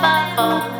bubble.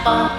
Oh.